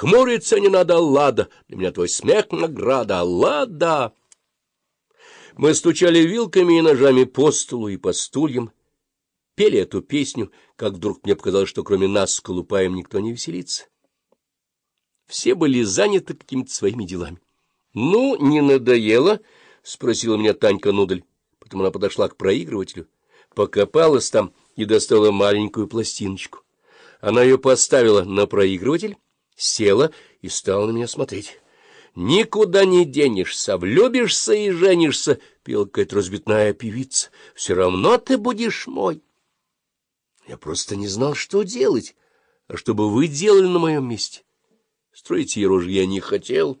Хмуриться не надо, Лада, для меня твой смех награда, Лада. Мы стучали вилками и ножами по столу и по стульям, пели эту песню, как вдруг мне показалось, что кроме нас с Колупаем никто не веселится. Все были заняты какими-то своими делами. — Ну, не надоело? — спросила меня Танька Нудель. Потом она подошла к проигрывателю, покопалась там и достала маленькую пластиночку. Она ее поставила на проигрыватель, села и стала на меня смотреть. «Никуда не денешься, влюбишься и женишься», — пела какая-то разбитная певица. «Все равно ты будешь мой». Я просто не знал, что делать. А что бы вы делали на моем месте? Строить ей рожи я не хотел.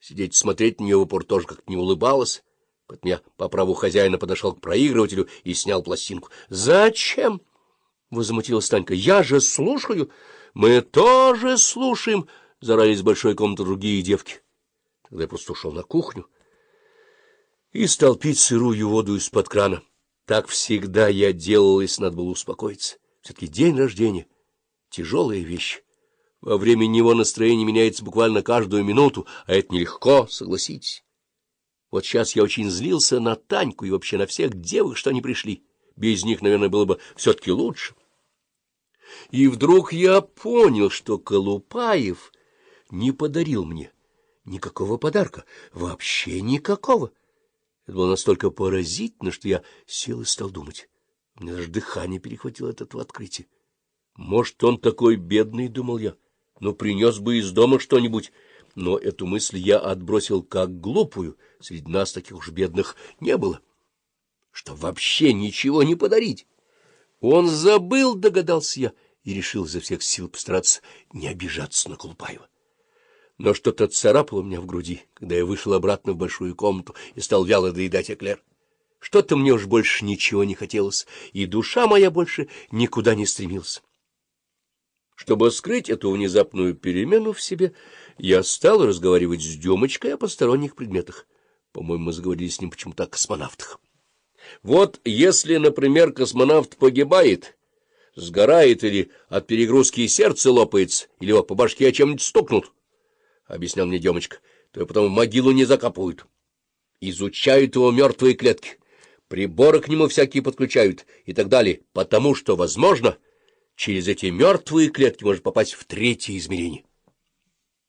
Сидеть смотреть на нее в упор тоже как-то не улыбалась. Поэтому я по праву хозяина подошел к проигрывателю и снял пластинку. — Зачем? — возмутилась Танька. — Я же слушаю. — Мы тоже слушаем, — зарали из большой комнаты другие девки. Тогда я просто ушел на кухню и стал пить сырую воду из-под крана. Так всегда я делал, если надо было успокоиться. Все-таки день рождения — тяжелая вещь. Во время него настроение меняется буквально каждую минуту, а это нелегко, согласитесь. Вот сейчас я очень злился на Таньку и вообще на всех девок, что они пришли. Без них, наверное, было бы все-таки лучше. И вдруг я понял, что Колупаев не подарил мне никакого подарка, вообще никакого. Это было настолько поразительно, что я сел и стал думать. У меня даже дыхание перехватило от этого открытия. Может, он такой бедный, — думал я, — но принес бы из дома что-нибудь. Но эту мысль я отбросил как глупую, среди нас таких уж бедных не было. Что вообще ничего не подарить. Он забыл, догадался я, и решил изо всех сил постараться не обижаться на Колупаева. Но что-то царапало меня в груди, когда я вышел обратно в большую комнату и стал вяло доедать эклер. Что-то мне уж больше ничего не хотелось, и душа моя больше никуда не стремилась. Чтобы скрыть эту внезапную перемену в себе, я стал разговаривать с Демочкой о посторонних предметах. По-моему, мы заговорили с ним почему-то о космонавтах. Вот если, например, космонавт погибает, сгорает или от перегрузки сердце лопается, или его по башке о чем-нибудь стукнут, — объяснял мне Демочка, — то потом в могилу не закапывают. Изучают его мертвые клетки, приборы к нему всякие подключают и так далее, потому что, возможно, через эти мертвые клетки может попасть в третье измерение.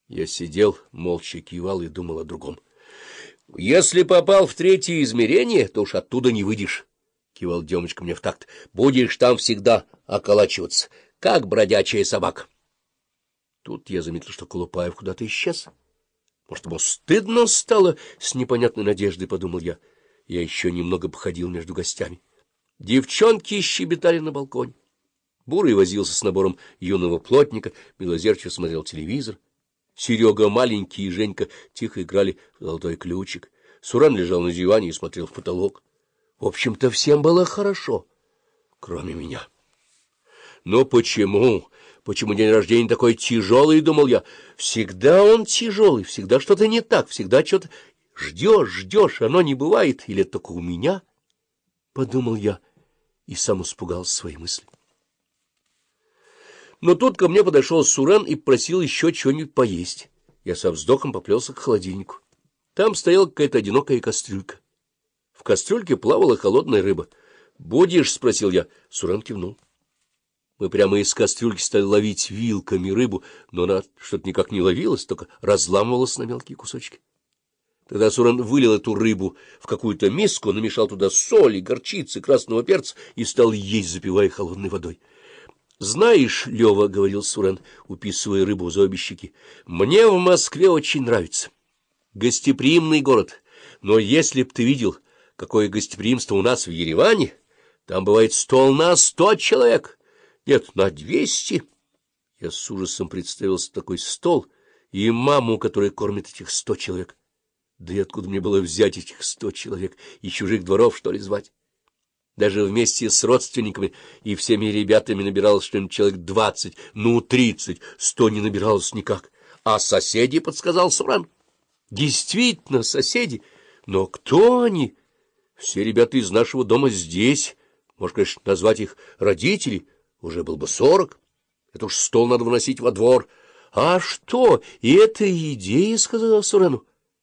Я сидел, молча кивал и думал о другом. — Если попал в третье измерение, то уж оттуда не выйдешь, — кивал Демочка мне в такт. — Будешь там всегда околачиваться, как бродячая собака. Тут я заметил, что Колупаев куда-то исчез. Может, ему стыдно стало, с непонятной надеждой, — подумал я. Я еще немного походил между гостями. Девчонки щебетали на балконе. Бурый возился с набором юного плотника, Белозерчев смотрел телевизор. Серега маленький и Женька тихо играли в золотой ключик. Суран лежал на диване и смотрел в потолок. В общем-то, всем было хорошо, кроме меня. Но почему? Почему день рождения такой тяжелый, думал я. Всегда он тяжелый, всегда что-то не так, всегда что-то... Ждешь, ждешь, оно не бывает, или только у меня? Подумал я и сам испугался своей мысли. Но тут ко мне подошел Сурен и просил еще чего-нибудь поесть. Я со вздохом поплелся к холодильнику. Там стояла какая-то одинокая кастрюлька. В кастрюльке плавала холодная рыба. «Будешь?» — спросил я. Сурен кивнул. Мы прямо из кастрюльки стали ловить вилками рыбу, но она что-то никак не ловилась, только разламывалась на мелкие кусочки. Тогда Сурен вылил эту рыбу в какую-то миску, намешал туда соли, горчицы, красного перца и стал есть, запивая холодной водой. — Знаешь, Лева, — говорил Сурен, уписывая рыбу за обе щеки, — мне в Москве очень нравится. Гостеприимный город. Но если б ты видел, какое гостеприимство у нас в Ереване, там бывает стол на сто человек, нет, на двести. Я с ужасом представился такой стол и маму, которая кормит этих сто человек. Да и откуда мне было взять этих сто человек? И чужих дворов, что ли, звать? Даже вместе с родственниками и всеми ребятами набиралось что-нибудь человек двадцать, ну, тридцать, сто не набиралось никак. А соседи, — подсказал Суран. Действительно, соседи. Но кто они? Все ребята из нашего дома здесь. Можно, конечно, назвать их родители. Уже был бы сорок. Это уж стол надо выносить во двор. — А что, и это идея, — сказала Сурену.